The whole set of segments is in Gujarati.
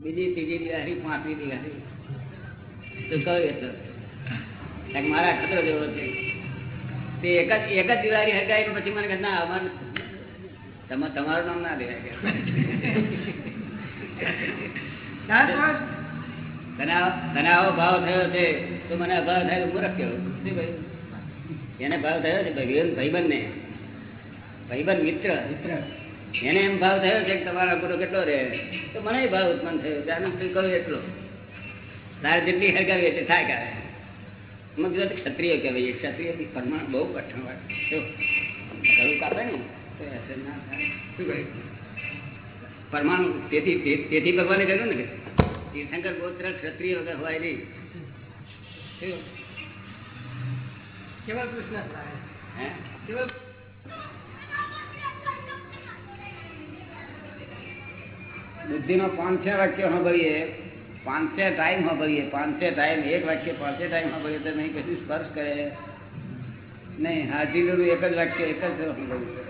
બીજી ત્રીજી દિવાળી પાંચમી દિવાળી તો કયું એટલો મારા ખતરો જેવો છે. તે એક જ એક જ દિવાળી હગાઈ પછી મને ના અમારે તમે તમારું નામ ના દેવાય તને આવો ભાવ થયો છે તો મને અભાવ થાય તો મૂર્ખ કહેવું શું એને ભાવ થયો છે ભાઈબંધ ભાઈબંધ ને ભાઈબંધ મિત્ર. એને એમ ભાવ થયો છે કે તમારા ગુરુ કેટલો રહે તો મને ભાવ ઉત્પન્ન થયો છે. આનંદ તું એટલો. તારે જેટલી હરગાવી એટલે થાય કારે અમે કીધું ક્ષત્રિય કહેવાય. ક્ષત્રિય પરમાણ બહુ કઠણ હોય ગળું કાપે ને તો અસર ના થાય. શું કહ્યું? પરમાણુ તેથી તેથી ભગવાને કહ્યું ને કે તીર્થંકર ગોત્ર ક્ષત્રિય વગર હોય નહીં. કૃષ્ણ હે? બુદ્ધિનો પાંચસો વાક્ય સાંભળીએ પાંચસો ટાઈમ સાંભળીએ પાંચસો ટાઈમ એક વાક્ય પાંચસો ટાઈમ સાંભળીએ તો નહીં કશું સ્પર્શ કરે. નહીં હાજીલું એક જ વાક્ય એક જ સાંભળવું પડે.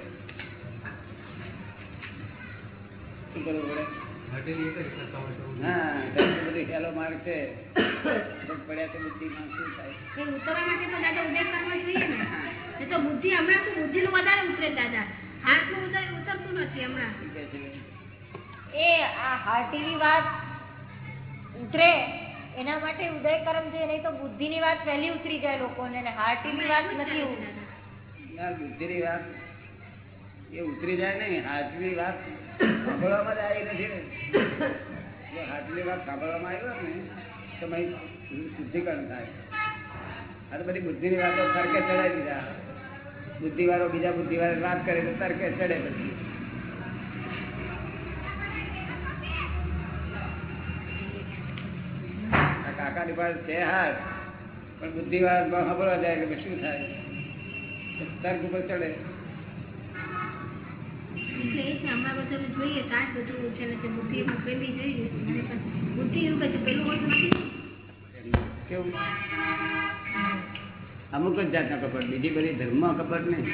શું કરવું પડે? હા બધી ખ્યાલો માર્ગ છે. પડ્યા તો બુદ્ધિમાં શું થાય? ઉતરવા માટે તો દાદા ઉદય કરવો જોઈએ ને. તો બુદ્ધિ હમણાં શું બુદ્ધિનું વધારે ઉતરે દાદા. હાથનું ઉતરતું નથી હમણાં. એ આ હાર્ટીની વાત ઉતરે, એના માટે ઉદય કરમ જોઈએ નહીં તો બુદ્ધિની વાત પહેલી ઉતરી જાય લોકોને અને હાર્ટીની વાત નથી. બુદ્ધિની વાત એ ઉતરી જાય નહીં હાર્ટની વાત સાંભળવામાં જ આવી નથી જો હાથની વાત સાંભળવામાં આવી હોય ને, તો ભાઈ શુદ્ધિકરણ થાય. આ તો બધી બુદ્ધિની વાતો તર્કે ચડાવી દીધા. બુદ્ધિવાળો બીજા બુદ્ધિવાળો વાત કરે તો તર્કે ચડે પછી. આ કાકાની પાસે છે હાર પણ બુદ્ધિવાળા ખબર જાય એટલે શું થાય? તર્ક ઉપર ચડે. જોઈએ કાચ બધું છે ને બુદ્ધિ જોઈએ. બુદ્ધિ એવું કહે છે પેલું હોતું નથી. કેવું? અમુક જ જાતના કપટ બીજી બધી ધર્મ કપટ નહીં.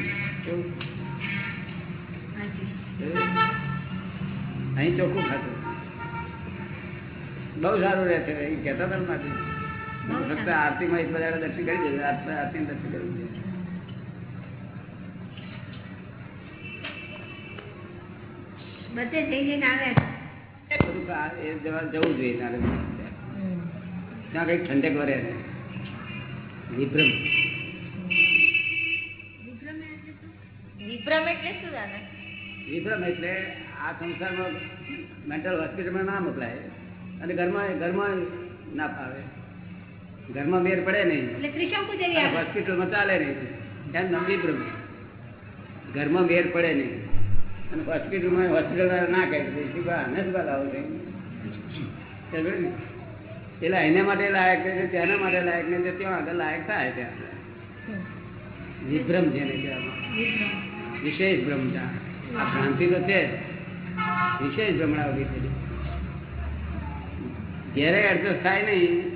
કેવું? અહીં ચોખ્ખું ખાતું. બહુ સારું રહે છે. એ કહેતા હતા નથી ફક્ત. આરતીમાં એક બધા દર્શન કરી દેજો આરતી દર્શન કરી દેજો બધે જઈને એ જવા જવું જોઈએ તારે ત્યાં કંઈક ઠંડક વરે વિભ્રમ. વિભ્રમ એટલે શું? વિભ્રમ એટલે આ સંસારમાં મેન્ટલ હોસ્પિટલમાં ના મોકલાય. અને ઘરમાં ઘરમાં ના ફાવે. ઘરમાં મેર પડે નહીં. હોસ્પિટલમાં ચાલે નહીં. એમ નામ વિભ્રમ ઘરમાં મેર પડે નહીં. અને હોસ્પિટલમાં હોસ્પિટલ ના કહે કે શું બા આને શું બા લાવો છો એટલે એના માટે લાયક છે તેના માટે લાયક નહીં તો ત્યાં આગળ લાયક થાય ત્યાં વિભ્રમ જેને કહેવામાં વિશેષ ભ્રમ આ ભ્રાંતિ તો છે વિશેષ ભ્રમણા ઊભી થઈ. જ્યારે એડજસ્ટ થાય નહીં.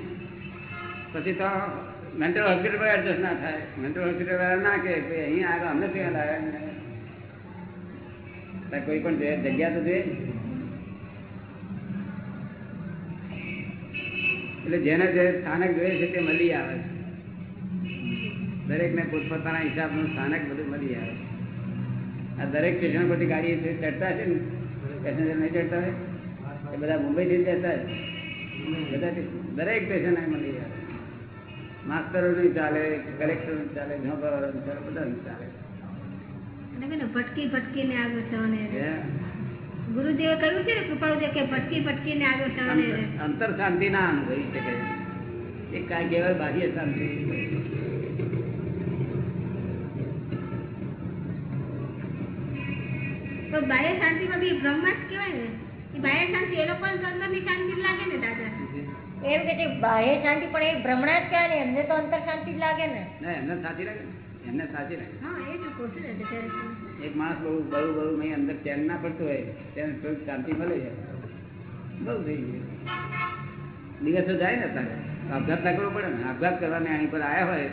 પછી તો મેન્ટલ હોસ્પિટલ પર એડજસ્ટ ના થાય. મેન્ટલ હોસ્પિટલ વાળા ના કે ભાઈ અહીં આગળ અમને ત્યાં લાવ્યા કોઈ પણ જગ્યા- તો જોઈએ એટલે જેને જે સ્થાનક જોઈએ છે તે મળી આવે છે. દરેકને પોતપોતાના હિસાબનું સ્થાનક બધું મળી આવે આ દરેક સ્ટેશન પરથી ગાડી ચડતા છે ને? પેસેન્જર નહીં ચડતા હોય? એ બધા મુંબઈથી ચડતા બધા દરેક પેશન્ટ મળી આવે માસ્તરોનું ચાલે કલેક્ટરનું ચાલે ચાલે બધાનું ચાલે. ભટકી ભટકીને આગળ સવાને ગુરુદેવે કહ્યું છે ને કૃપાળુદેવ કે ભટકી ભટકીને આગળ સવાને અંતર- શાંતિ ના અનુભવી શકે. એ કાંઈ કહેવાય બાહ્ય શાંતિ. તો બાહ્ય શાંતિમાં બી બ્રહ્મ જ કહેવાય ને? બાહ્ય શાંતિ એ લોકોને તો અંદરની શાંતિ લાગે ને દાદા? એમ કે છે બાહ્ય શાંતિ પણ એ ભ્રમણા જ કહેવાય ને? એમને તો અંતર શાંતિ જ લાગે ને? ના એમને સાચી લાગે એમને સાચી લાગે. હા એ જ કહું છું ને કે એક માણસ બહુ બહુ બહુ નહીં અંદર ચેન ના પડતો હોય તેને થોડીક શાંતિ મળે છે. બહુ થઈ ગયું. દિવસો જાય ને તારે આપઘાત ના કરવો પડે ને. આપઘાત કરવાને અહીં પર આવ્યા હોય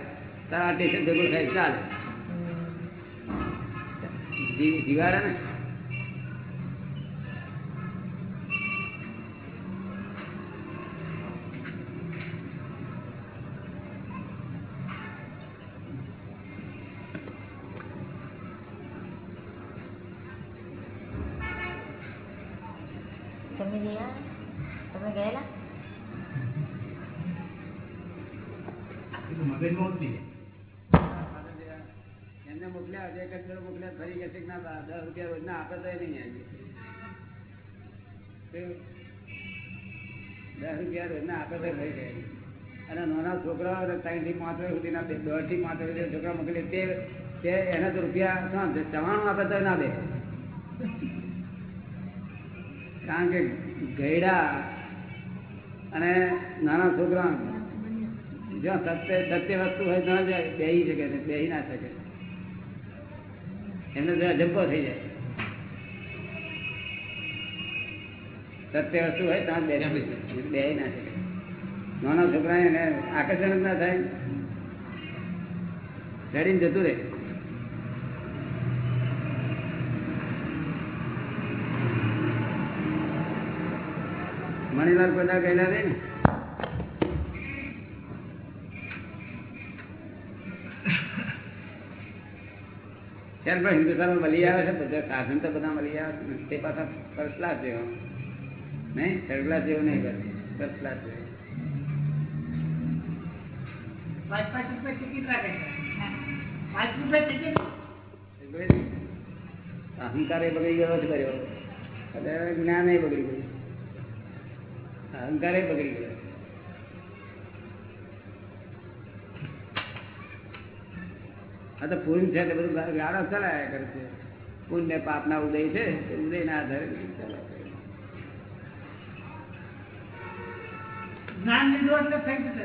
તારા આ સ્ટેશન ભેગું થાય ચાલે. જી- જીવાડે ને? અને નાના છોકરાઓ ત્રણથી પાંચ વર્ષ સુધીના દોઢથી પાંચ વર્ષ છોકરા મોકલે તે એને તો રૂપિયા ચવાણું આપે તો ના દે. કારણ કે ગયડા અને નાના છોકરા જ્યાં સત્ય સત્ય વસ્તુ હોય ત્યાં જાય બેહી શકે ને બેહી ના શકે. એમને અજંપો થઈ જાય. સત્ય વસ્તુ હોય ત્યાં બે બે ના શકે નાના છોકરા એને આકર્ષણ જ ના થાય. ચડીને જતું રહે. મણીલાલ બધા ગયેલા રે ને? ત્યારે પણ હિન્દુસ્તાનમાં મળી આવે છે, બધા સાધન તો બધા મળી આવે છે. તે પાછા ફર્સ્ટ ક્લાસ જેવો નહીં થર્ડ ક્લાસ જેવું નહીં કરે ફર્સ્ટ ક્લાસ જેવું પાંચ પાંચ રૂપિયા ટિકિટ રાખે પાંચ રૂપિયા ટિકિટ અહંકાર એ બગડી ગયો જ કર્યો. એટલે જ્ઞાન એ બગડી ગયું. અહંકાર એ બગડી ગયો. આ તો પૂન છે એટલે બધું ગાળો ચલાયા કરે છે. પૂર્ણ ને પાપના ઉદય છે ઉદયના આધારે બધું ચાલ્યા કરે. જ્ઞાન લીધું એટલે થઈ જશે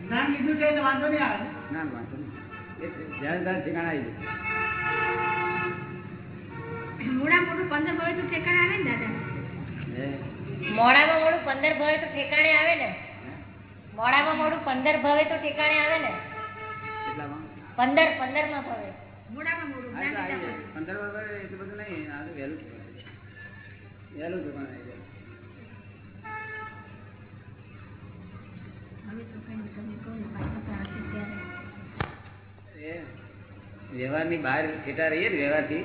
જ્ઞાન લીધું છે એટલે વાંધો નહીં આવે ના? વાંધો નહીં. એ ધ્યાન ઠેકાણ આવી જશે મોડા મોટું પંદર ભવે તો ઠેકાણે આવે ને દાદા? મોડામાં મોડું પંદર ભવે તો ઠેકાણે આવે ને? મોડામાં મોડું પંદર ભવે તો ઠેકાણે આવે ને? પંદર પંદરમાં ભવે. મોડામાં મોડું. પંદર ભવે એટલું બધું નહીં વહેલું વહેલું છે પણ આવી જાય હવે તો કઈ તમે કહો ને પાછા તો આવશે ત્યારે એ વ્યવહારની બહાર છેટા રહીએ ને વ્યવહારથી,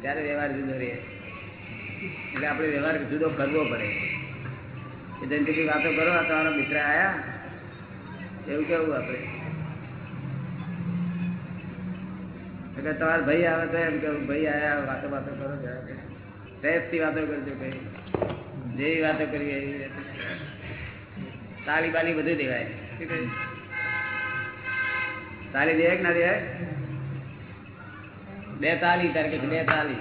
ત્યારે વ્યવહાર જુદો રહીએ એટલે આપણે વ્યવહાર જુદો કરવો પડે. એ જનતી વાતો કરો, આ તમારા મિત્ર આયા. એવું કેવું આપણે? એટલે તમારા ભાઈ આવે તો એમ કેવું, ભાઈ આયા વાતો વાતો કરો જરા કે સહેજથી વાતો કરજો કઈ. જેવી વાતો કરી એવી. તાલી બાલી બધું દેવાય. તાલી દેવાય ના દેવાય બે તાલી તારે કે બે તાલી.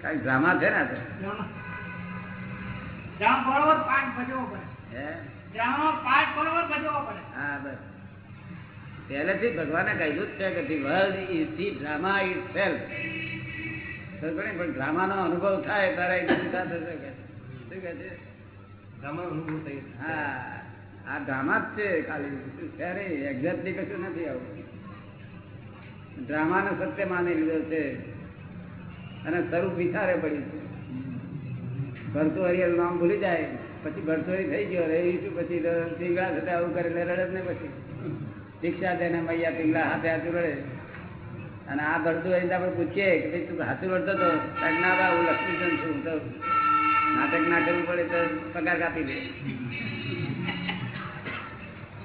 કઈ ડ્રામા છે ને પહેલેથી ભગવાને કહ્યું જ છે કે the world is the drama is self પણ ડ્રામાનો અનુભવ થાય તારે થશે કે શું કહે છે. હા આ ડ્રામા જ છે ખાલી. શું એક્ઝેક્ટલી કશું નથી આવું. ડ્રામાનો સત્ય માની લીધો છે. અને સ્વરૂપ વિચારે પડ્યું છે. ભરતું હરિયલ નામ ભૂલી જાય. પછી ભરતોરી થઈ ગયો. રહી શું પછી પીંગળા થતા આવું કરીને રડે જ ને પછી. શિક્ષા તેને મૈયા પીંગળા હાથે હાથું રડે. અને આ ભરતું હરી આપણે પૂછીએ કે ભાઈ તું હાથું રડતો તો કાંઈક ના હું લક્ષ્મીચંદ છું તો નાટક ના કરવું પડે તો પગાર કાપી દે.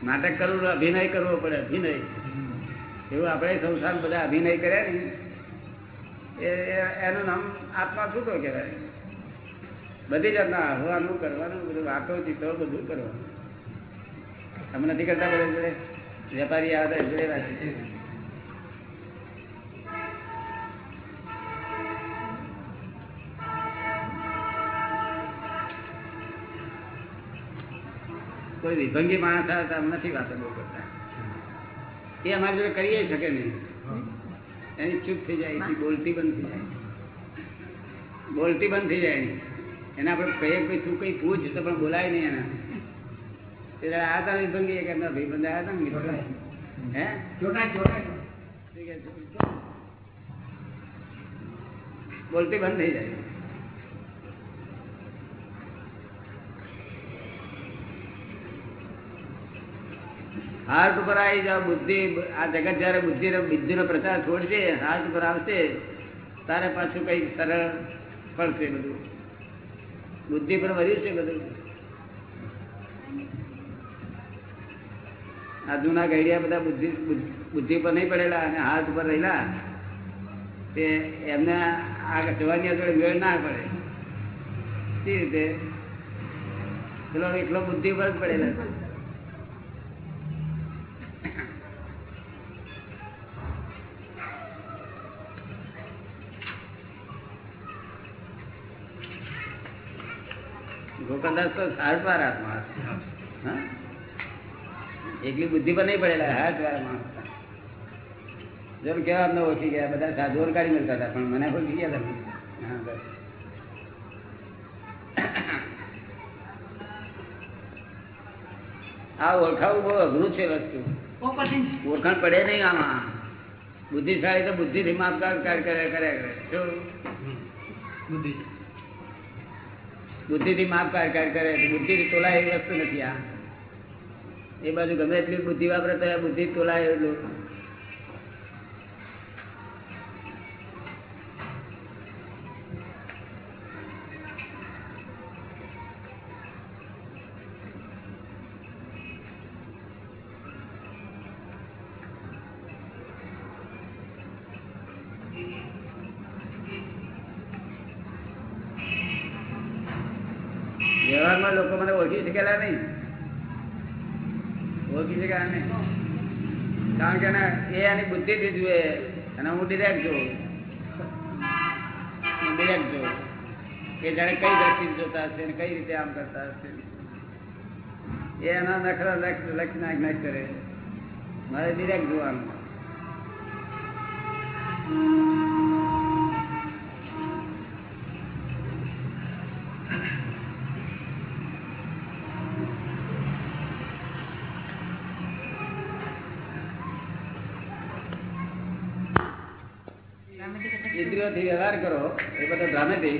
નાટક કરવું, અભિનય કરવો પડે, અભિનય. એવું આપણે સંસાર બધા અભિનય કર્યા ને. એ એનું નામ આત્મા છૂટો કહેવાય? બધી જાતના હવાનું કરવાનું, બધું વાતો ચિત્રો બધું કરવાનું. તમે નથી કરતા બધા વેપારી આવે તો જોડે વાંચે કોઈ વિભંગી માણસ નથી વાતો બહુ કરતા. એ અમારી જોડે કરીએ શકે નહીં. એની ચૂપ થઈ જાય એની બોલતી બંધ થઈ જાય. બોલતી બંધ થઈ જાય. એની એને આપણે કહીએ કે તું કંઈ પૂછ તો પણ બોલાય નહીં એના. એટલે આ હતા વિભંગી એક એમના ભાઈ બંધ આવ્યા હતા ને હે? કહે છે? બોલતી બંધ થઈ જાય. હાર્ટ ઉપર આવી જાવ બુદ્ધિ, આ જગત જયારે બુદ્ધિ બુદ્ધિનો પ્રચાર છોડશે હાર્ટ ઉપર આવશે, તારે પાછું કઈ સરળ પડશે બધું. બુદ્ધિ પર વધ્યું છે બધું. આ જૂના ગઈડિયા બધા બુદ્ધિ બુદ્ધિ પર નહીં પડેલા અને હાથ ઉપર રહેલા, તે એમને આ જવાની જોડે મેળ ના પડે. તે રીતે? પેલો એકલો બુદ્ધિ પર જ પડેલા. છે તો સારવાર આત્મા હા? એટલી બુદ્ધિ પર નહીં પડેલા હાથ વાળા માણસ જેમ કેવા અમને ઓળખી ગયા બધા સાધુઓ કાઢી મળતા હતા પણ મને ઓળખી ગયા તમે. આ ઓળખાવું બહુ અઘરું છે વસ્તુ. ઓળખાણ પડે નહીં આમાં. બુદ્ધિશાળી તો બુદ્ધિથી માપ કાઢ કાઢ કરે કર્યા કરે. શું? બુદ્ધિ. બુદ્ધિથી માપ કાઢ કાઢ કરે. બુદ્ધિથી તોલાય એવી વસ્તુ નથી આ. એ બાજુ ગમે એટલી બુદ્ધિ વાપરે તો બુદ્ધિ તોલાય એટલું. વ્યવહારમાં લોકો મને ઓળખી શકેલા નહીં. ઓળખી શકેલા નહીં. કારણ કે એ એની બુદ્ધિથી જુએ, અને હું ડિરેક્ટ જોઉં. ડિરેક્ટ જોઉં. કે જાણે કઈ દ્રષ્ટિ જોતા હશે ને કઈ રીતે આમ કરતા હશે. એના નખરા લક્ષ લક્ષ નાખ નાખ કરે. મારે ડિરેક્ટ જોવાનું. બધો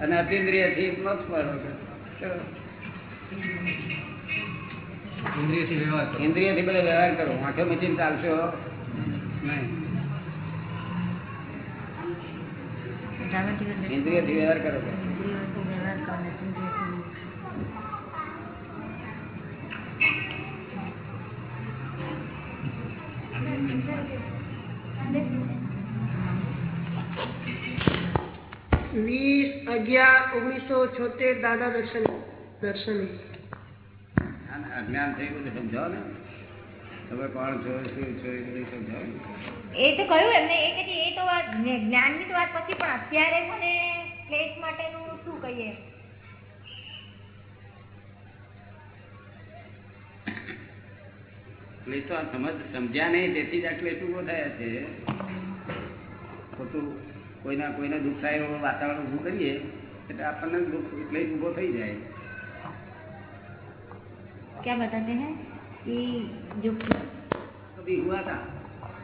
અને અતિન્દ્રિયથી મોક્ષ પાડો ઇન્દ્રિયથી બધો વ્યવહાર કરો. આંખો મીચીને ચાલશો નહીં. ઇન્દ્રિયથી વ્યવહાર કરો વીસ અગિયાર ઓગણીસો છોતેર દાદા દર્શન દર્શન. અજ્ઞાન થઈ ગયું સમજાવો ને. તમે કોણ છો શું છો એ બધું સમજાવો એ તો કહ્યું એમને એ કે એ તો વાત જ્ઞાનની તો વાત પછી પણ અત્યારે મને ક્લેશ માટેનું શું કહીએ? તો સમજ સમજ્યા નહીં તેથી જ આ ક્લેશ ઊભો થયા છે. ખોટું કોઈના કોઈને દુઃખ થાય એવું વાતાવરણ ઊભું કરીએ એટલે આપણને દુઃખ ક્લેશ ઊભો થઈ જાય क्या बताते हैं कि जो कभी हुआ था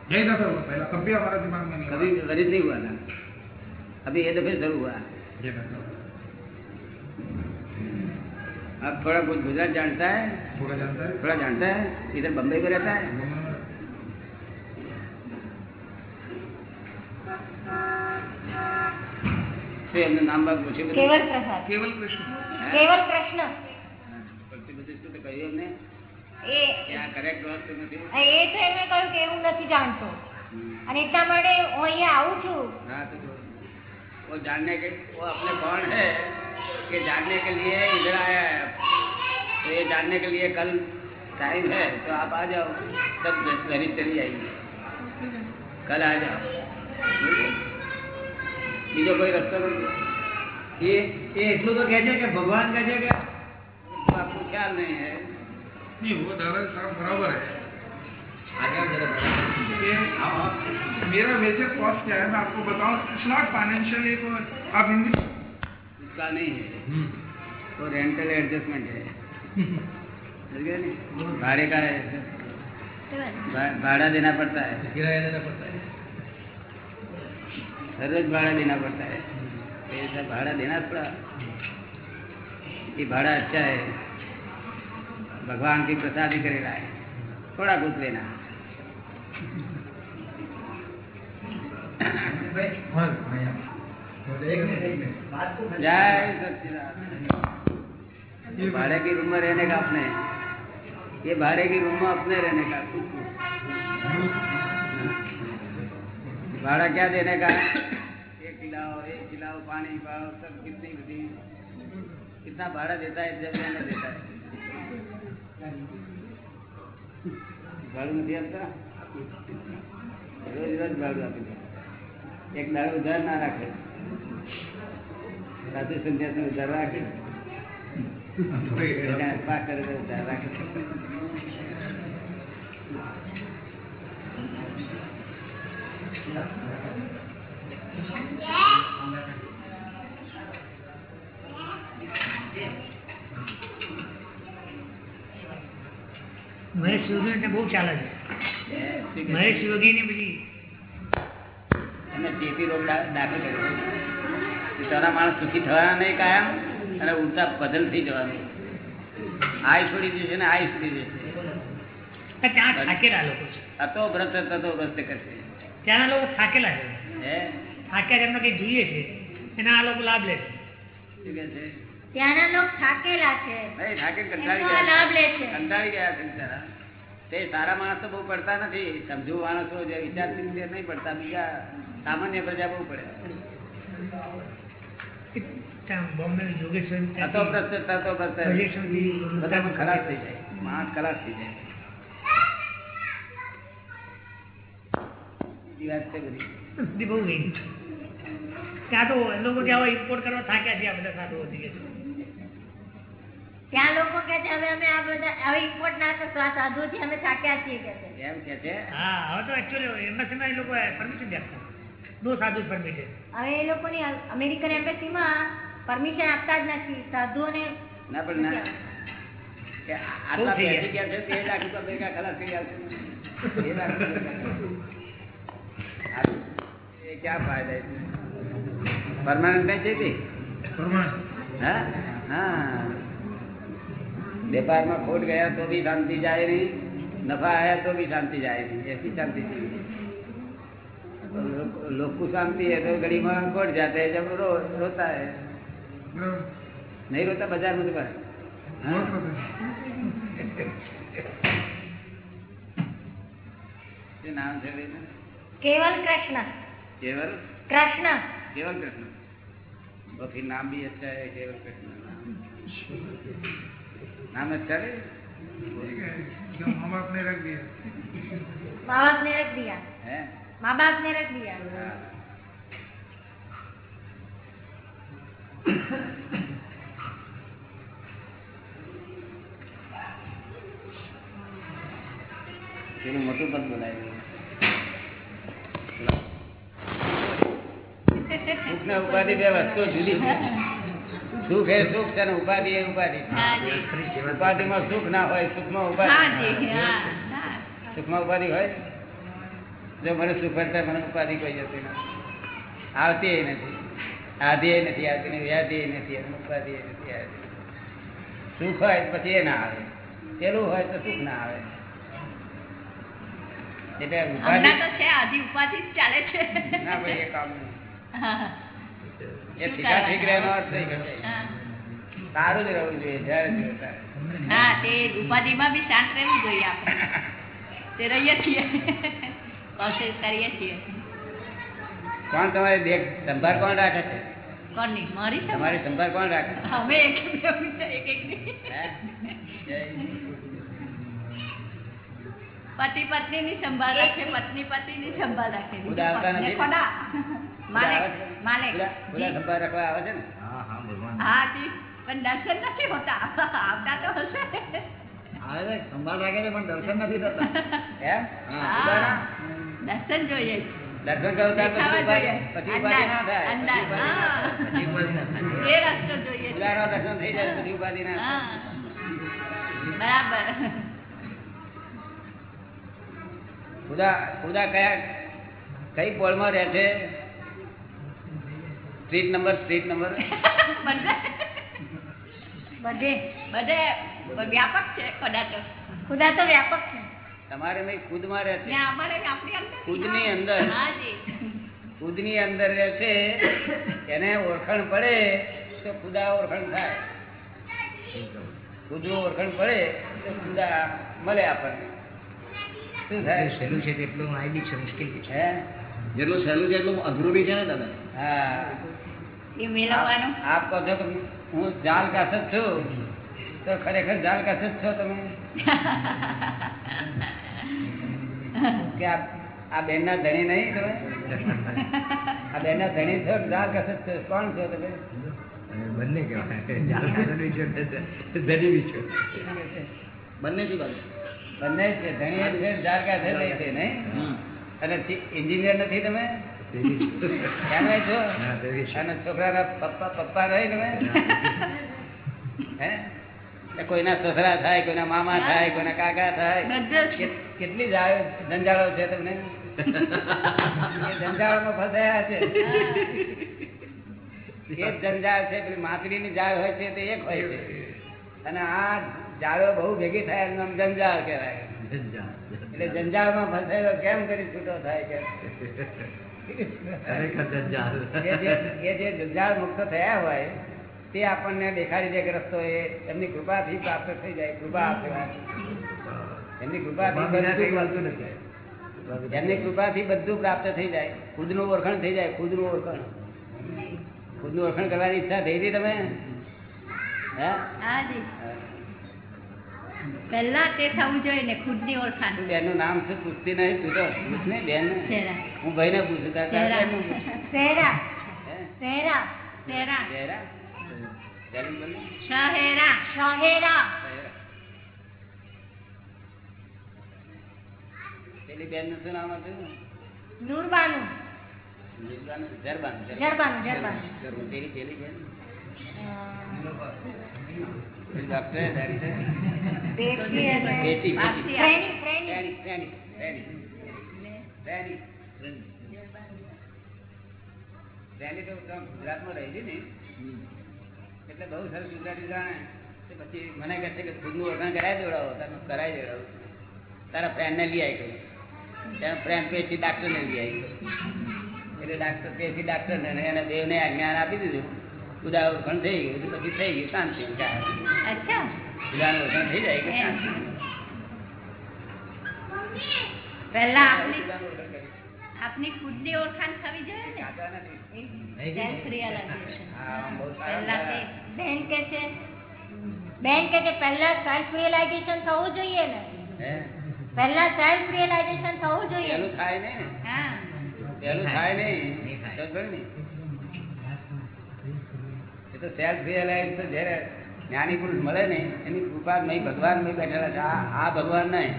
यही था सर पहला तब भी हमारा दिमाग में नहीं कभी गरीब नहीं हुआ था अभी ये दफे शुरू हुआ ये था अब थोड़ा कुछ गुजरात जानता है थोड़ा जानता है थोड़ा जानता है इधर बम्बई में रहता है શું એમનું નામ બાપ પૂછ્યું બધું? केवल प्रसाद केवल कृष्ण હે? केवल कृष्ण પછી બધું શું તો કહ્યું એમને એ કે આ કરેક્ટ વસ્તુ નથી એ તો એમણે કહ્યું કે હું નથી જાણતો હમ. અને એટલા માટે હું અહીંયા આવું છું हाँ तो वो जानने के वो अपने कौन है कि जानने के लिए इधर आया है तो ये जानने के लिए कल टाइम है तो आप आ जाओ सब घरी चली जाएगी कल आ जाओ બીજો કોઈ રસ્તો નથી એ એ એટલું તો કહે છે કે ભગવાન કહે છે કે आपको ख्याल नहीं है नहीं वो दादा साहब बराबर है आगे ये मेरा वैसे कॉस्ट क्या है मैं आपको बताऊं इट्स नॉट फाइनेंशियली आप हिंदी उसका नहीं है वो रेंटल एडजस्टमेंट है समझ गए नहीं? भाड़े का है भा- भाड़ा देना पड़ता है किराया देना पड़ता है हर रोज भाड़ा देना पड़ता है सब भाड़ा देना पड़ा ये भाड़ा अच्छा है भगवान की प्रसादी करेगा है थोड़ा कुछ लेना भाड़े की रूम में रहने का अपने ये भाड़े की रूम में अपने रहने का कुछ नहीं। भाड़ा क्या देने का है एक खिलाओ एक खिलाओ पानी पाओ सब कितनी बड़ी कितना भाड़ा देता है जब लेना देता है ભાડું નથી આપતા રોજ રોજ ભાડું આપી દે એક દાડો ઉધાર ના રાખે સાધુ સંધ્યાસન ઉધાર રાખે ત્યાં પાક કરે તો ઉધાર રાખે યોગી બહુ ચાલે છે? મહેશ યોગી ની બધી એમને ચેપી રોગ દાખલ કર્યો તારા માણસ સુખી થવાના નહીં કાયમ અને ઉલટા બદલ થઈ જવાનું. આય છોડી દેશે ને આય છોડી દેશે ત્યાં થાકેલા લોકો છે. કરશે. ત્યાંના લોકો થાકેલા છે. હે? થાક્યા જેમને કંઈ જોઈએ છે એના આ લોકો લાભ લે છે. ત્યાંના લોકો થાકેલા છે. કંટાળી એમનો લાભ લે છે. ગયા કંટાળી ગયા છે બિચારા. તે સારા માણસો તો બહુ પડતા નથી. સમજુ માણસો જે વિચાર ચિંતન નહીં પડતા બીજા સામાન્ય પ્રજા બહુ પડે. ખલાસ થઈ જાય. માણસ ખરાબ થઈ જાય. છે ત્યાં તો એ લોકો ત્યાં ઇમ્પોર્ટ કરવા થાક્યા છે આ બધા સાધુઓ થઈ ગયા ત્યાં લોકો કે છે હવે અમે આ બધા હવે ઇમ્પોર્ટ ના કરશો આ સાધુઓથી અમે થાક્યા છીએ કે છે. એમ કે છે? હા હવે તો એકચ્યુઅલી એમ્બસીમાં એ લોકો પરમિશન દે આપતા નો સાધુ પરમિટેડ હવે એ લોકોની અમેરિકન એમ્બેસીમાં પરમિશન આપતા જ નથી. સાધુઓને ના પણ ના. કે આ- આટલા બેસી ગયા? છે? તે લાખ રૂપિયા ભેગા ખલાસ કરી આવશે એ લાખ રૂપિયા એ ક્યાં ફાયદા છે? પરમાનન્ટ છે તે? હા? હા. વેપારમાં ખોટ ગયા તો બી શાંતિ જાય નહીં નફા આયા તો બી શાંતિ જાય નહીં એસી શાંતિ चाहिए लोग लोग को शांति है तो गड़ी में खोट जाते हैं जब रो रोता है नहीं रोता बाजार में तो पर हाँ? શું નામ છે બેન? કેવલ કૃષ્ણ केवल કૃષ્ણ केवल कृष्ण और फिर नाम भी अच्छा है केवल कृष्ण નામ જ ચાલે? મા મોટું પદ બોલાય. ઉપાધિ બે વસ્તુ જુદી સુખ એ સુખ છે ને ઉપાધિ એ ઉપાધિ. ઉપાધિ માં સુખ ના હોય સુખમાં ઉપાધિ. સુખમાં ઉપાધિ હોય? જો મને સુખ કરતા મને ઉપાધિ કોઈ જતી નથી. આવતી નથી. આધિ નથી આવતી વ્યાધિ નથી અને ઉપાધિ નથી આવતી. સુખ હોય પછી એ ના આવે. પેલું હોય તો સુખ ના આવે. એટલે ઉપાધિ હમણાં તો છે આધી ઉપાધિ ચાલે છે. ના ભાઈ એ કામ. નહીં. એ ઠીકા ઠીક રહેવાનો અર્થ નહીં સારું જ રહેવું જોઈએ જ્યારે હા તે ઉપાધિમાં બી શાંત રહેવું જોઈએ આપણે. તે રહીએ છીએ. કોશિશ કરીએ છીએ. કોણ તમારી દેખ સંભાળ કોણ રાખે છે? કોની મારી? તમારી સંભાળ કોણ રાખે અમે એક એક એક. પતિ સંભાળ રાખે પત્ની પતિની સંભાળ રાખે આવતા કોણ? ને નથી? કોના? માલિક આવે? માલિક. સંભાળ રાખવા આવે છે ને હા જી પણ દર્શન નથી હોતા આવતા તો હશે સંભાળ રાખે છે પણ દર્શન નથી થતા એમ હા. દર્શન જોઈએ દર્શન કરતા પછી ઉપાધિ- ના થાય અંદાજ, પછી ઉપાધિ ના હા. થાય. પછી ઉપાધિ ના થાય. એ રસ્તો જોઈએ ઉદાહરણ દર્શન થઈ જાય પછી ઉપાધિ ના બરાબર ખુદા ખુદા કયા કઈ પોળમાં રહે છે? સ્ટ્રીટ નંબર સ્ટ્રીટ નંબર બધે. બધે. વ્યાપક છે કદાચ ખુદા તો વ્યાપક છે. તમારે નહીં ખુદમાં રહે છે. અમારે આપણી અંદર ખુદની અંદર. ખુદની અંદર રહે છે એને ઓળખણ પડે તો ખુદા ઓળખણ થાય. ખુદનું ઓળખણ પડે તો ખુદા મળે આપણને. શું થાય સહેલું છે તેટલું આઈડી છે મુશ્કેલ છે. જેટલું સહેલું છે એટલું અઘરું બી છે ને દાદા? હા. આપ કહો છો કે હું જાલ કાસ જ છું. તો ખરેખર જાલ કાસ જ છો તમે? કે આ બેન ના ધણી નહીં તમે? આ બેનના ધણી છો જાલ કાસ જ છો? કોણ છો તમે? બંને કહેવાય. બંને શું બાજુ બંને છે ધણી છે જારકા છે જ છે નહીં? અને એન્જિનિયર નથી તમે? કેમ છો? અને છોકરાના પપ્પા પપ્પા રહી તમે? હે? કોઈના સસરા થાય કોઈના મામા થાય કોઈના કાકા થાય. કેટલી જંજાળો છે તમને? એ જંજાળમાં ફસાયા છે. એક જંજાળ છે પેલી માછલીની જાળ હોય છે તે એક હોય છે. અને આ જાળો બહુ ભેગી થાય એનું જંજાળ કહેવાય. એટલે જંજાળમાં ફસાયેલો કેમ કરી છૂટો થાય કે? એ જે જંજાળ મુક્ત થયા હોય તે આપણને દેખાડી દે કે રસ્તો એ એમની કૃપાથી પ્રાપ્ત થઈ જાય કૃપા આપે. એમની કૃપાથી વિના કંઈ બધું મળતું નથી. એમની કૃપાથી બધું પ્રાપ્ત થઈ જાય. ખુદનું ઓળખણ થઈ જાય ખુદનું ઓળખાણ. ખુદનું ઓળખણ કરવાની ઈચ્છા થઈ હતી તમે? હે? હાજી પહેલા તે થવું જોઈએ ને ખુદની ઓળખાણ. બેનનું નામ શું પૂછતી નહીં તું તો પૂછ નહીં બેન હું ભાઈને પૂછું ચહેરા? ચાલી બોલ. ને. શહેરા શહેરા પેલી બેનનું શું નામ હતું? નૂરબાનું. જરબાનું જરબાનું, જરબાનું. જરબાનું. પેલી પેલી બેન? ગુજરાતમાં રહી ને. એટલે બહુ સરસ ગુજરાતી જાણે પછી મને કહે છે કે ખુદનું ઓળખાણ કરાવી દેવડાવો તમે કરાવી દેવડાવો. તારા ફ્રેન્ડને લઈ આવી ગયું. ત્યાં ફ્રેન્ડ પેશી ડાક્ટરને લઈ આવી એટલે ડાક્ટર પેશી ડાક્ટરને ને એને દેવને ને જ્ઞાન આપી દીધું. ઓળખાણ થઈ ગયું પછી થઈ ગયું શાંતિ અચ્છા. ખુદાનું થઈ જાય કે શાંતિ. પહેલા આપની ખુદની ઓળખાણ થવી જોઈએ ને. બેન કે છે બેન કે છે પહેલા સેલ્ફ રિયલાઇઝેશન થવું જોઈએ ને? પહેલા સેલ્ફ રિયલાઇઝેશન થવું જોઈએ? પહેલું થાય ને. હા. પહેલું થાય નહીં તો સેલ્ફ રિયલાઇઝ તો જ્યારે જ્ઞાની પુરુષ મળે ને એની કૃપા નહીં ભગવાન નહીં બેઠેલા છે. આ ભગવાન નહીં.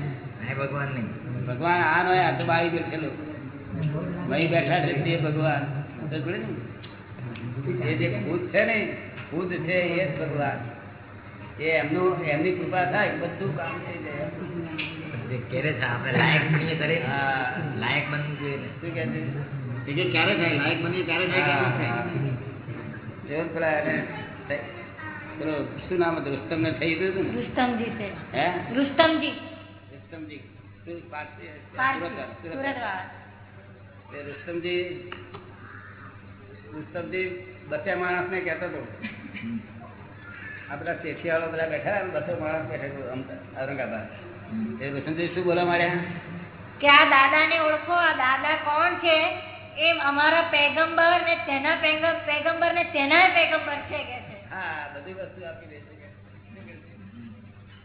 ભગવાન નહીં. ભગવાન આ નો આ તો બાવી બેઠેલું. મહી બેઠા છે તે ભગવાન? એ જે ખુદ છે ને ખુદ છે એ જ ભગવાન. એ એમનું એમની કૃપા થાય બધું કામ થઈ જાય. જે કરે છે આપણે લાયક બનીએ ત્યારે. લાયક બનવું જોઈએ શું કે છે? ક્યારે થાય? લાયક બનીએ ત્યારે થાય કે ન થાય જેવું પેલા થઈ- પેલો શું નામ હતું રુસ્તમ ને થઈ ગયું હતું રુસ્તમજી છે. હે? રુસ્તમજી. રુસ્તમજી. રુસ્તમજી રુસ્તમજી બસે માણસ ને કહેતો હતો. આ બધા શેઠિયાળો બધા બેઠા અને બસો માણસ બેઠા ઔરંગાબાદ. એ રુસ્તમજી શું બોલવા માંડ્યા? કે આ દાદાને ઓળખો આ દાદા કોણ છે? એ અમારા પેગંબર ને તેના પેગમ- પેગંબર ને તેના પેગંબર છે કે છે. હા બધી વસ્તુ આપી દે છે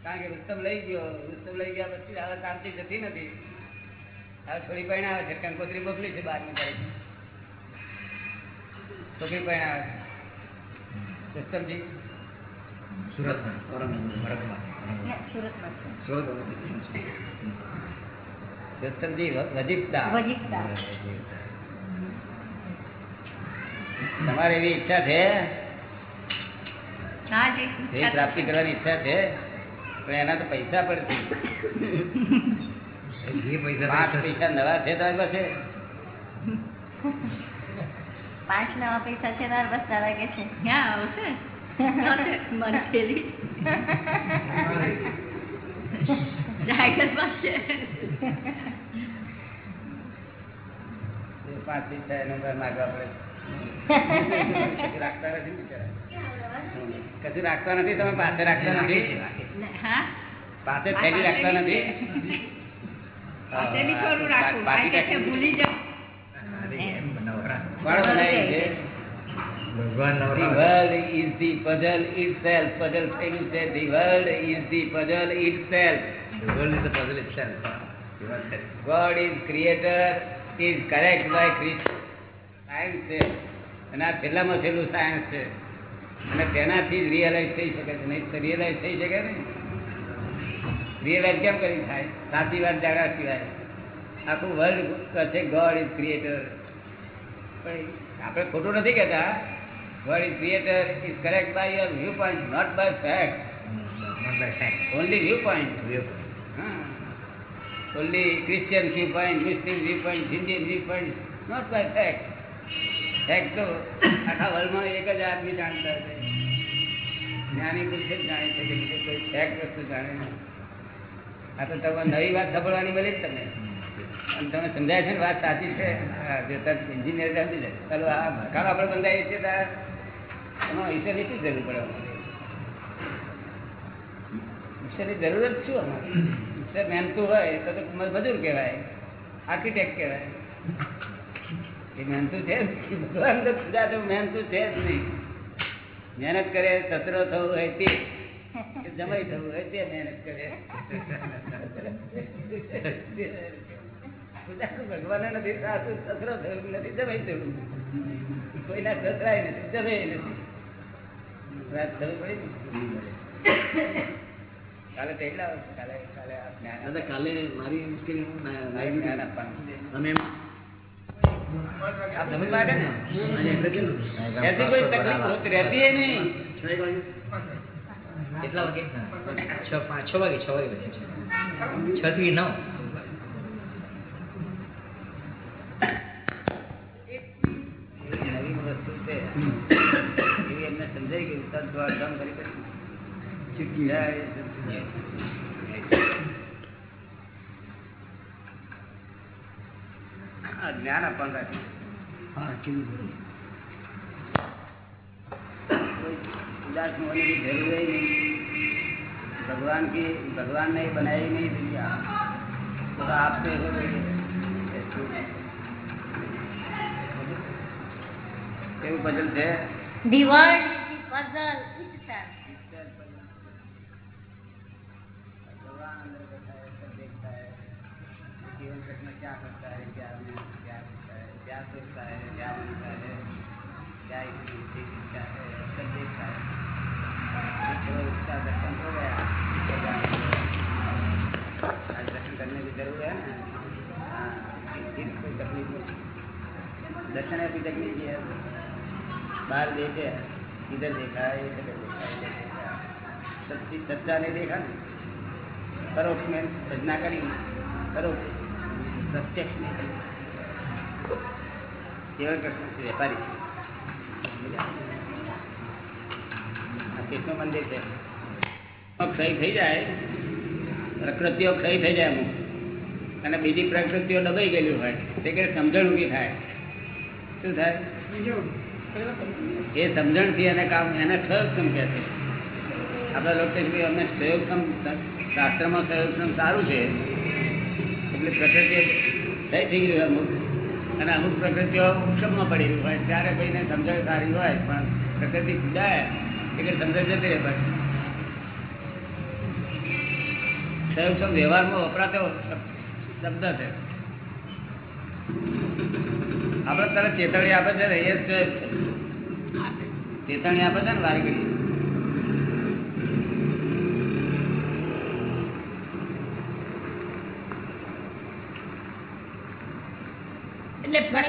કારણ કે રુસ્તમ લઈ ગયો. રુસ્તમ લઈ ગયા પછી હવે શાંતિ જતી નથી. હવે છોડી આવે છે. કંકોત્રી મોકલી છે બારમી તારીખ. છોકરી પરણાવે છે. રુસ્તમજી? સુરતમાં. સુરતમાં છે. સુરત વજીફતા. વજીફતા. તમારે એવી ઈચ્છા છે? એ પ્રાપ્તિ કરવાની ઈચ્છા છે? પણ એના તો પૈસા પડશે. પાંચ પૈસા નવા છે તમારી પાસે? પાંચ નવા પૈસા છે તાર બસ તારા કે છે? ક્યાં આવશે? પાંચ પૈસા એનો ઘર માગવા પડે. રાખતા નથી. કશું રાખતા નથી તમે પાસે રાખતા નથી હા પાસે થેલી રાખતા નથી. God is creator is correct by Christian. Science છે. અને આ છેલ્લામાં છેલ્લું સાયન્સ છે. અને તેનાથી જ રિયલાઇઝ થઈ શકે છે. નહીં તો રિયલાઇઝ થઈ શકે ને રિયલાઇઝ કેમ કરી થાય? સાચી વાત જાણ્યા સિવાય. આખું વર્લ્ડ છે ગોડ ઇઝ ક્રિએટર પણ આપણે ખોટું નથી કહેતા. God is creator is correct by your view point not by fact Not view point only view point Muslim view point Hindi view point not by not Fact તો આખા એક જ આદમી જાણતા છે. જ્ઞાની પુરુષ જ જાણે છે કે બીજે કોઈ fact વસ્તુ જાણે આ તો તમે નવી વાત સાંભળવાની મળી જ તમે. અને તમે સમજાય છે ને વાત સાચી છે? એન્જિનિયર સમજી જાય ચાલો, આ ભરખામ આપણે બંધાઈએ છીએ ત્યારે એમાં ઈશ્વરની શું જરૂર પડે? ઈશ્વરની જરૂર જ શું અમારે? ઈશ્વર મહેનતું હોય તો મજૂર કહેવાય આર્કિટેક્ટ કહેવાય. મહેનતું છે ભગવાન તો ખુદા તો મહેનતું છે જ નહીં. મહેનત કરે સતરો થવું હોય તે. જમાઈ થવું હોય તે મહેનત કરે. ખુદા તો ભગવાને નથી સાસુ સતરો થયું નથી જમાઈ થયું. કોઈના સસરાય નથી જમાઈ નથી. વાત ખબર પડી કાલે કાલે કાલે કાલે મારી મુશ્કેલી હું ના- આ લાવી જ્ઞાન દીધું. આપવાનું અમે એમ આપ સમજમાં આવે ને આજે એટલે કેમ? એસી કોઈ તકલીફ હોતી રહેતી ય નહીં છ એક વાગે? કેટલા વાગે છ પાંચ છ વાગે છ વાગે બજે છે છ થી નવ એવી નવી વસ્તુ છે એવી એમને સમજાઈ ગયું તદ દ્વાર કામ કરી કરી જ્ઞાન આપવાનું રાખ્યું હા કીધું कोई उदास होने की जरूरत ही नहीं भगवान की भगवान ने बनाई नहीं दुनिया तो आपसे हो गई કેવું પઝલ છે The world is the puzzle itself. भगवान अंदर बैठा है सब देखता है जीवन में क्या करता है क्या नहीं क्या सोचता है, क्या बनता है, क्या इसकी उद्देश्य इच्छा है, सब देखता है। तो उसका दर्शन हो गया। आज दर्शन करने की ज़रूरत है। हाँ, ना जिस कोई तकलीफ़ नहीं। दर्शन अभी तक नहीं किया। बाहर देखे, इधर देखा है इधर देखा है इधर देखा। सच्ची सच्चा ने देखा ना। करो उसमें सजना करी। करो प्रत्यक्ष नहीं કેવળ કૃષ્ણ વેપારી છે. કૃષ્ણ મંદિર છે. ક્ષય થઈ જાય, પ્રકૃતિઓ ક્ષય થઈ જાય અમુક. અને બીજી પ્રકૃતિઓ દબાઈ ગયેલી હોય, તે કે સમજણ ઊભી થાય. શું થાય? એ સમજણથી એને કામ, એને સહયોગક્ષમ કહે છે. આપણા લોકો અમને સહયોગક્ષમ શાસ્ત્રમાં સહયોગક્ષમ સારું છે. એટલે પ્રકૃતિ થઈ થઈ ગયું અમુક. અને અમુક પ્રકૃતિઓ ઉત્સવમાં પડી હોય, ત્યારે કોઈને સમજણ સારી હોય, પણ પ્રકૃતિ જાય એટલે સમજણ જતી રહે પછી સંયુક્ત વ્યવહારમાં વપરાતો શબ્દ છે. આપણે તરત ચેતવણી આપે છે ને, એ ચેતવણી આપે છે ને વારી get 20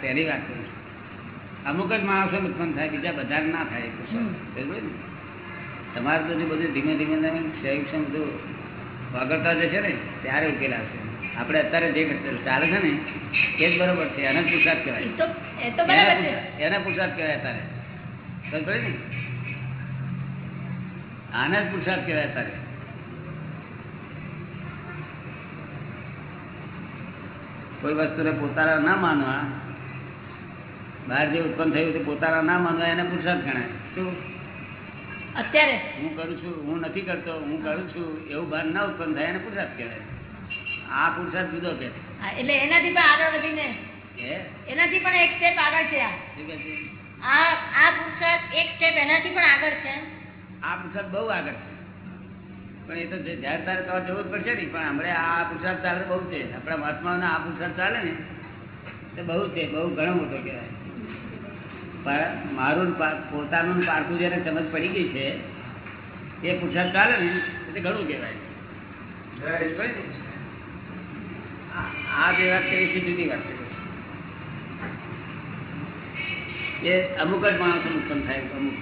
તેની વાત અમુક જ માણસો ઉત્પન્ન થાય બીજા બધા ના થાય તમારે તો બધું ધીમે ધીમે તમે બધું વગડતા જશે ને ત્યારે ઉકેલા છે આપણે અત્યારે જે ચાલે છે ને એ જ બરોબર છે એના પુરસાદ કહેવાય. એના પુરસાદ કહેવાય અત્યારે. ને? આના જ પુરસાદ કહેવાય અત્યારે. કોઈ વસ્તુને પોતાના ના માનવા બહાર જે ઉત્પન્ન થયું તે પોતાના ના માનવા એને પુરુષાર્થ ગણાય. શું? અત્યારે? હું કરું છું હું નથી કરતો હું કરું છું એવું બહાર ના ઉત્પન્ન થાય એને પુરુષાર્થ કહેવાય આ પુરુષાર્થ જુદો કે હા, એટલે એનાથી પણ આગળ વધીને એનાથી પણ એક સ્ટેપ આગળ છે? આ. આ પુરુષાર્થ એક સ્ટેપ એનાથી પણ આગળ છે. આ પુરુષાર્થ બહુ આગળ છે. પણ એ તો જ્યારે તારે તો જવું જ પડશે ને, પણ હમણાં આ પુરસાદ ચાલે બહુ છે. આપણા મહાત્માઓને આ પુરસાદ ચાલે ને, તો બહુ છે, બહુ ઘણો મોટો કહેવાય. પણ મારું પોતાનું ને પારકું જેને સમજ પડી ગઈ છે, એ પુરસાદ ચાલે ને એટલે ઘણું કહેવાય. આ જે વાત કરી છે જુદી વાત કરી. એ અમુક જ માણસો નુકસાન થાય, અમુક.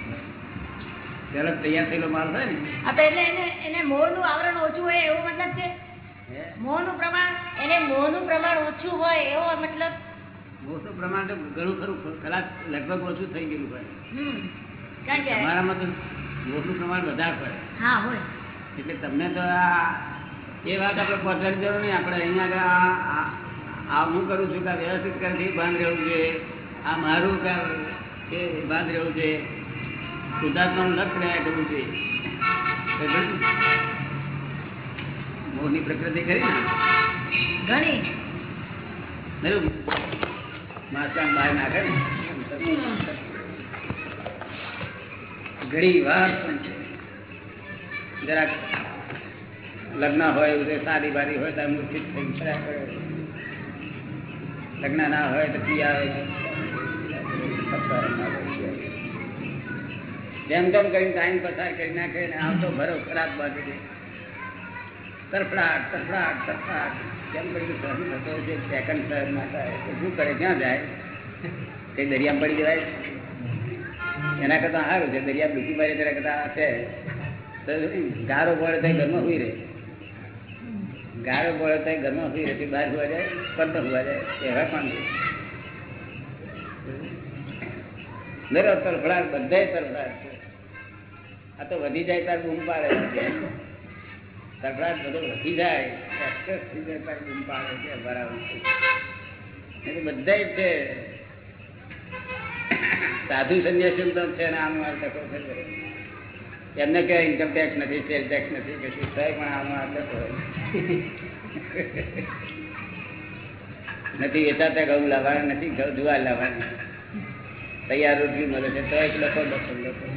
પહેલા તૈયાર થયેલો માલ હોય ને. એટલે એને એને મોહનું આવરણ ઓછું હોય એવો મતલબ છે? મોહનું પ્રમાણ એને મોહનું પ્રમાણ ઓછું હોય એવો મતલબ મોટું પ્રમાણ તો ઘણું ખરું કલાક લગભગ ઓછું થઈ ગયેલું હોય. હમ કારણ કે તમારામાં તો મોટું પ્રમાણ વધારે પડે હા હોય. એટલે તમને તો આ એ વાત આપણે પહોંચાડી દેવું નહીં. આપણે અહીંયા આગળ આ- હું કરું છું કે વ્યવસ્થિત કરી બાંધ રહેવું છે. આ મારું કે બાંધ રહેવું છે. શુદ્ધાત્માનું લક્ષ રહ્યા કરવું સમજ્યું મોહની પ્રકૃતિ કરી ને. ઘણી. બહાર વાર પણ છે. જરાક લગ્ન હોય સારી બારી હોય તો મૂર્તિ ફર્યા કરે લગ્ન ના હોય તો પી આવે જેમ તેમ કરીને ટાઈમ પસાર કરી નાખે ને આવતો ભરો ખરાબ બાજુ તરફડાટ તરફડાટ તરફડાટ કેમ બધું સહન થતો છે સેકન્ડ સહન ના શું કરે? ક્યાં જાય? કઈ દરિયામાં પડી જવાય? એના કરતાં સારું છે. દરિયા ડૂબી મારી તેના કરતાં છે. ગારો પડે તો ઘરમાં સુઈ રહે. ગારો પડે તો ઘરમાં સુઈ રહે. બહાર હુવા જાય પડતો હુવા જાય. એવા પણ દરેક તરફડાટ બધા તરફડાટ આ તો વધી જાય તાર બૂમ પાડે તકરાર બધો વધી જાય. તાર બૂમ પાડે છે, બરાબર છે. જ છે. સાધુ સંન્યાસી છે ને આનું આ તકો છે. એમને કે ઇન્કમ ટેક્સ નથી સેલ ટેક્સ નથી, કશું થાય, પણ આનું આ ટકો નથી નથી વેચાતા ઘઉં લાવવાના નથી, ઘઉં જુવાર લાવવાની. તૈયાર રોટલી મળે છે, તો એક લખો લખો લખો.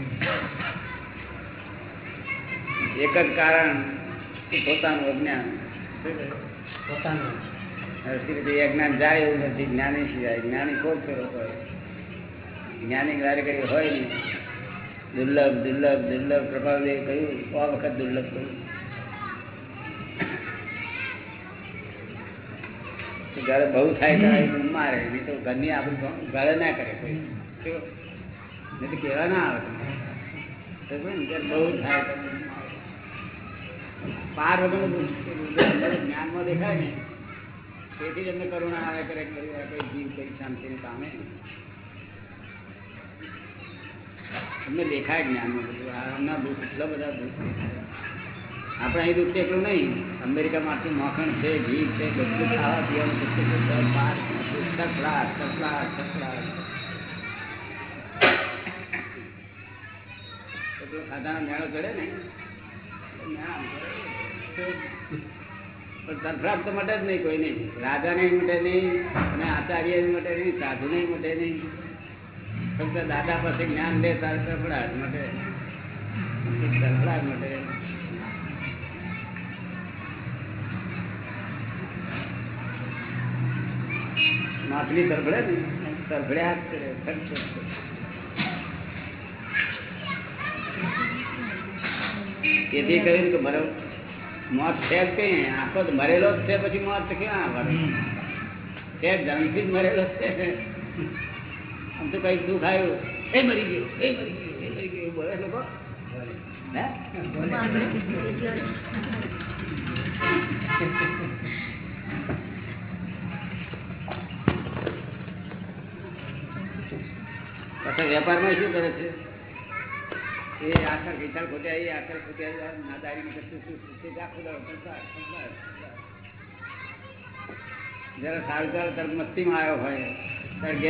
એક જ કારણ પોતાનું અજ્ઞાન. પોતાનું. અજ્ઞાન જાય એવું નથી? જ્ઞાની સિવાય. જ્ઞાની કોઈ ફેરો હોય જ્ઞાની કાર્ય કરી હોય નહીં દુર્લભ દુર્લભ દુર્લભ પ્રભાવદેવ કહ્યું કો વખત દુર્લભ કહ્યું ઘરે બહુ થાય મારે. નહીં તો ઘરની આપણું ઘરે ના કરે કોઈ. કેવા નહીં તો કહેવા ના આવે બહુ થાય પાર વગરનું જ્ઞાનમાં દેખાય ને. તેથી જ અમને કરુણા આવે કરે કઈ જીવ, કઈ શાંતિને પામે તમને દેખાય જ્ઞાનમાં બધું. આમના દુઃખ, એટલા બધા દુઃખ. આપણે અહીં દુઃખ એટલું નહીં. અમેરિકામાં આટલું માખણ છે, ઘી છે, બધું ખાવા પીવાનું બધું તકલાટ તકલાટ એટલો ખાધાનો મેળો ચડે ને. પણ તરફડાટ તો મટે જ નહીં, કોઈ નહીં. રાજા નહીં મટે નહીં, અને આચાર્ય મટે નહીં સાધુ નહીં મટે નહીં. ફક્ત દાદા પાસે જ્ઞાન લે, તારે તરફડાટ મટે. તરફડાટ મટે. માછલી તરફડે ને? તરફડ્યા જ કરે. તેથી કહ્યું કે મરો મોત છે જ કઈ આખો તો મરેલો જ છે પછી મોત ક્યાં આવે? છે જન્મથી જ મરેલો છે. આમ તો કઈ દુઃખ આવ્યું. એ મરી ગયું એ મરી ગયું એ મરી ગયો બોલે લોકો? વેપારમાં શું કરે છે? એ આખર ગઈસાલ ખોટે આવી આખર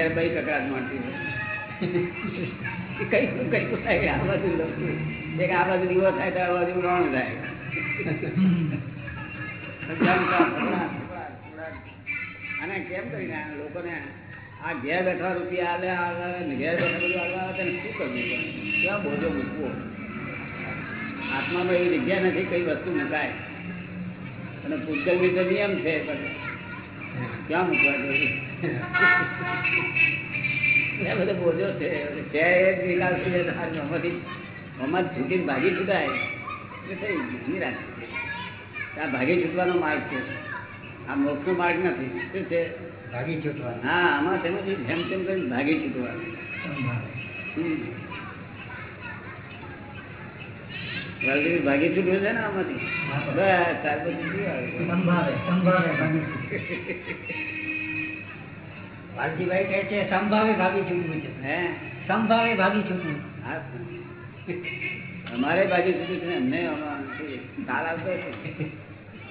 બઈ કકડાટ મારતી હોય કઈ શું કઈ થાય આ બાજુ. એક આ બાજુ થાય, તો આ બાજુ રોણ થાય. અને કેમ કરીને લોકોને આ ઘેર બેઠા રૂપિયા આલે આવે ઘેર બેઠા બધું આલે આવે તેને શું કરવું પડે? ક્યાં બોજો મૂકવો? આત્મામાં એવી જગ્યા નથી, કઈ વસ્તુ મુકાય અને પૂજલ વિશે નિયમ છે, પણ ક્યાં મૂકવા જોઈએ? બધો બોજો છે. છે એક જાય આમાંથી આમાં છૂટીને ભાગી છૂટાય. થઈ ગયું નિરાશ આ ભાગી છૂટવાનો માર્ગ છે. આ મોક્ષનો માર્ગ નથી. શું છે? ભાગી છૂટવા હા આમાં તેમાંથી જેમ તેમ કરીને ભાગી છૂટવા. ભાગી છૂટવું છે ને આમાંથી? બસ ત્યાર પછી? સંભાવે સંભાવે ભાગી વાલજીભાઈ કહે છે સંભાવે ભાગી છૂટવું છે. હે? સંભાવે ભાગી છૂટવું હા અમારે ભાગી છૂટવું છે ને અમને ખ્યાલ આવતો છે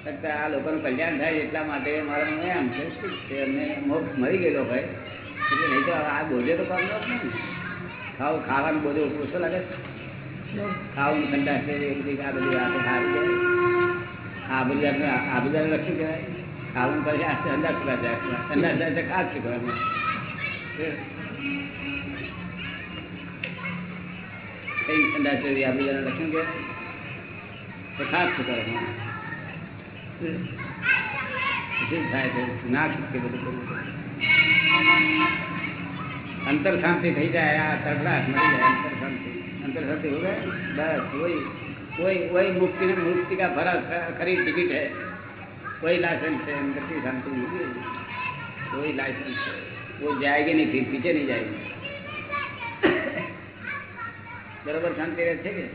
ફક્ત આ લોકોનું કલ્યાણ થાય એટલા માટે મારા મને એમ છે કે છે અમને મોક્ષ મળી ગયેલો ભાઈ. એટલે નહીં તો આ બોજે તો કામ જ ને. ખાવ, ખાવાનું બોજો ઓછો લાગે. છે ખાવાનું ઠંડા છે, એ બધી આ બધી આ તો સારું કહેવાય આ બધી આપણે આ બધા લખ્યું કહેવાય ખાવાનું કરે આ ઠંડા સુધા જાય ઠંડા જાય તો ખાસ શીખવાનું કઈ ઠંડા છે આ બધાને લખ્યું કહેવાય ખાસ શીખવાનું શું થાય છે ના છૂટકે બધું કરવું પડે. અંતર શાંતિ થઈ જાય આ તરલાશ મળી જાય અંતર શાંતિ अंतर शांति हो गए बस वही वही वही मुक्ति ने मुक्ति का भरा खरी टिकट है वही लाइसेंस है अंदर की शांति मिली वही लाइसेंस है वो जाएगी नहीं फिर पीछे नहीं जाएगी बराबर शांति રહે છે કે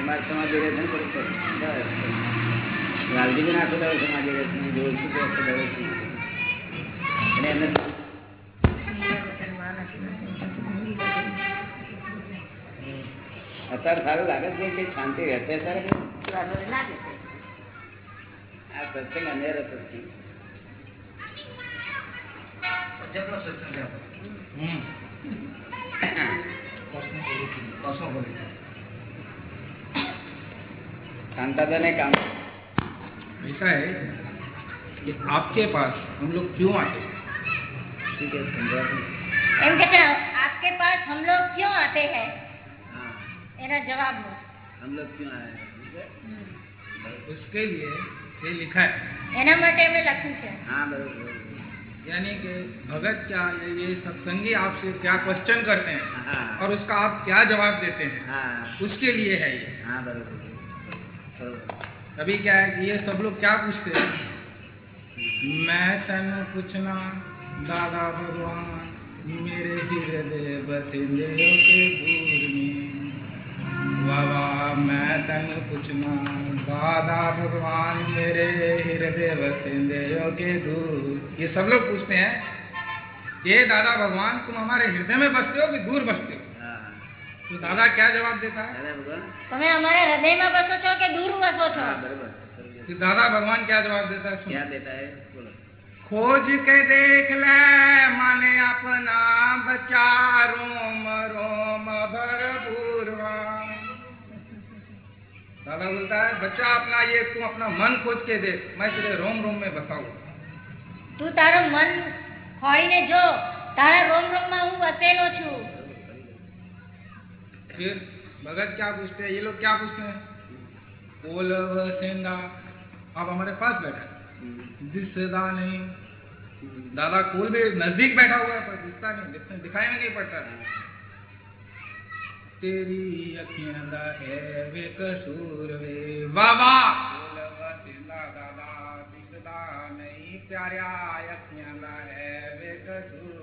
છે. ને લાલજી દાડો છે જોઉં છું કે આખો દાડો. અને એમને અત્યારે સારું લાગે છે કે શાંતિ રહેશે અત્યારે? આ સત્સંગ અનેરો સત્સંગ કેટલો शांता था ने काम। ऐसा है कि आपके पास हम लोग क्यों आते ठीक है समझा आपके पास हम लोग क्यों आते हैं? हाँ। मेरा जवाब हो हम लोग क्यों आए हम्म। उसके लिए ये लिखा है। एना मटे में લખ્યું છે हाँ બરોબર यानी कि भगत क्या ये सत्संगी आपसे क्या क्वेश्चन करते हैं? हाँ। और उसका आप क्या जवाब देते हैं? हाँ। उसके लिए है ये। हाँ बिल्कुल अभी क्या है ये सब लोग क्या पूछते हैं? मैं तेन पूछना, दादा भगवान, मेरे हृदय बसिंदे के दूर में बाबा, मैं तेन पूछना, दादा भगवान, मेरे हृदय बसिंदे के दूर ये सब लोग पूछते हैं ये दादा भगवान, तुम हमारे हृदय में बसते हो कि दूर बसते हो? हाँ तो दादा क्या जवाब देता है दादा भगवान તમે અમારા હૃદયમાં બસો છો કે દૂર બસો છો हाँ बरोबर बरोबर। कि दादा भगवान क्या जवाब देता है सुनो क्या देता है बोलो खोज के देख ले माने अपना बचा रोम रोम भरपूरवा दादा बोलता है बच्चा अपना ये तू अपना मन खोज के देख मैं तेरे रोम रोम में बसा हूँ તું તારું મન ખોળીને જો તારા રોમ રોમમાં હું વસેલો છું फिर भगत क्या पूछते हैं? ये लोग क्या पूछते हैं? ओल सेंदा आप हमारे पास बैठा है। दिसदा नहीं। दादा कोल भी नज़दीक बैठा हुआ है, पर दिखता नहीं। दिखते दिखाई नहीं पड़ता। तेरी अखियांदा है वे कसूर वे। वाह वाह सेंदा दादा दिसदा नहीं। प्यारा अखियांदा है वे कसूर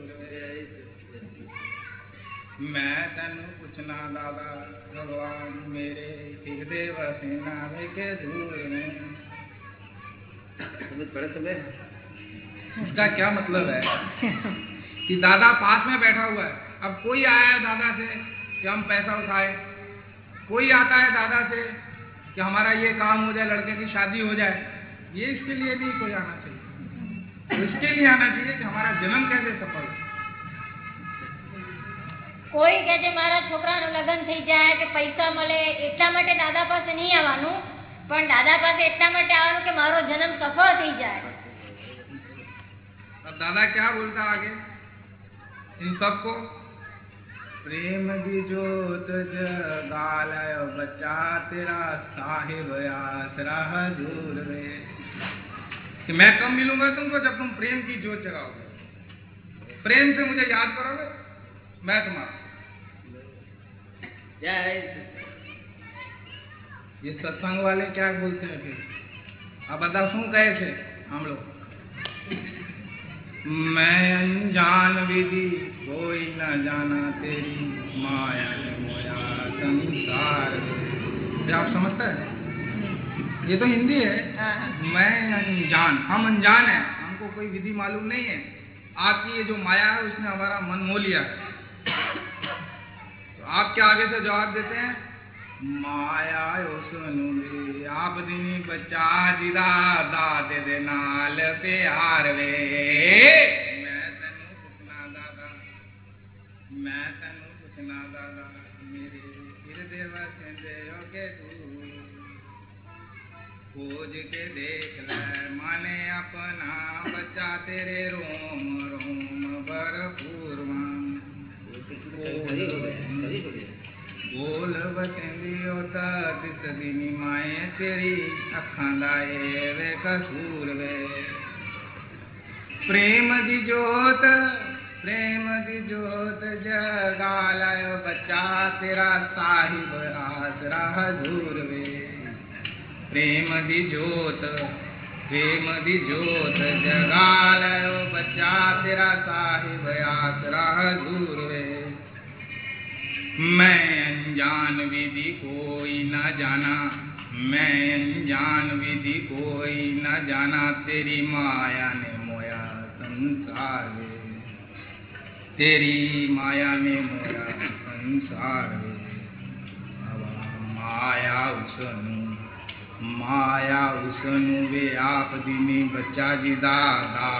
ਮੈਂ ਤੈਨੂੰ ਪੁੱਛਣਾ ਦਾਦਾ ਭਗਵਾਨ ਮੇਰੇ ਹਿਰਦੇ ਵਸੇ ਨਾਵੇ ਕੇ ਦੂਰ ਨੇ समझ पड़े तुम्हें इसका क्या मतलब है कि दादा पास में बैठा हुआ है अब कोई आया है दादा से कि हम पैसा उठाए कोई आता है दादा से कि हमारा ये काम हो जाए लड़के की शादी हो जाए ये इसके लिए भी कोई आना चाहिए तो इसके लिए आना चाहिए कि हमारा जन्म कैसे सफल हो કોઈ કે છે મારા છોકરાનું લગ્ન થઈ જાય કે પૈસા મળે એટલા માટે દાદા પાસે નહીં આવવાનું પણ દાદા પાસે એટલા માટે આવવાનું કે મારો જન્મ સફળ થઈ જાય अब दादा क्या बोलता आगे इन सबको प्रेम की जोत जगालय बच्चा तेरा साहिब आसरा हजूर रे कि मैं कब मिलूंगा तुमको जब तुम प्रेम की जोत जगाओगे प्रेम से मुझे याद करोगे महकमा ये सत्संग वाले क्या बोलते हैं फिर? अब बता सुन कहे थे हम लोग। मैं अनजान विधि कोई न जाना तेरी माया संसार आप समझते हैं? ये तो हिंदी है। हाँ। मैं अनजान हम अनजान है। हमको कोई विधि मालूम नहीं है। आपकी ये जो माया है उसने हमारा मन मोह लिया। है आप क्या आगे से जवाब देते हैं माया यो सुनु वे आप दिनी बच्चा जिदा दादे दे नाल प्यार वे मैं तेनू पुछना दादा मैं तेनू पुछना दादा मेरे हिरदे वसेंदे हो के दूर खोज के देख ले माने अपना बच्चा तेरे रोम रोम भरपूर બોલ વચંદીઓ તાત સદીની માએ તેરી અખાં લાયે વે કસૂર વે પ્રેમ દી જોત પ્રેમ દી જોત જગાલાયો બચ્ચા તેરા સાહિબ આસરા હજૂર વે પ્રેમ દી જોત પ્રેમ દી જોત જગાલાયો બચ્ચા તેરા સાહિબ આસરા હજૂર વે मैं अनजान विधि कोई न जाना मैं अनजान विधि कोई न जाना तेरी माया ने मोया संसार वे तेरी माया ने मोया संसार वे अब माया उसनु माया उसनु वे आप दिनी बच्चा जी दा दा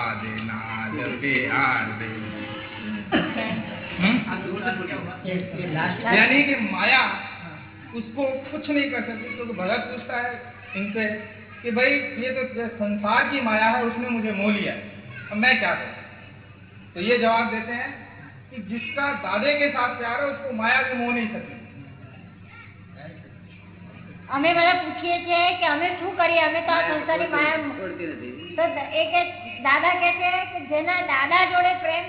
दे नाल प्यार दे हम्म? ये ये लास्ट यानी कि माया उसको कुछ नहीं कर सकती क्योंकि भगत पूछता है इनसे कि भाई ये तो ये संसार की माया है उसने मुझे मोह लिया है अब मैं क्या करूं तो ये जवाब देते हैं कि जिसका दादे के साथ प्यार है उसको माया भी मोह नहीं सकती અમે બધા પૂછીએ છીએ કે અમે શું કરીએ અમે તો આ સંસારની માયા છોડતી નથી તો એ કે દાદા કે છે કે જેના દાદા જોડે પ્રેમ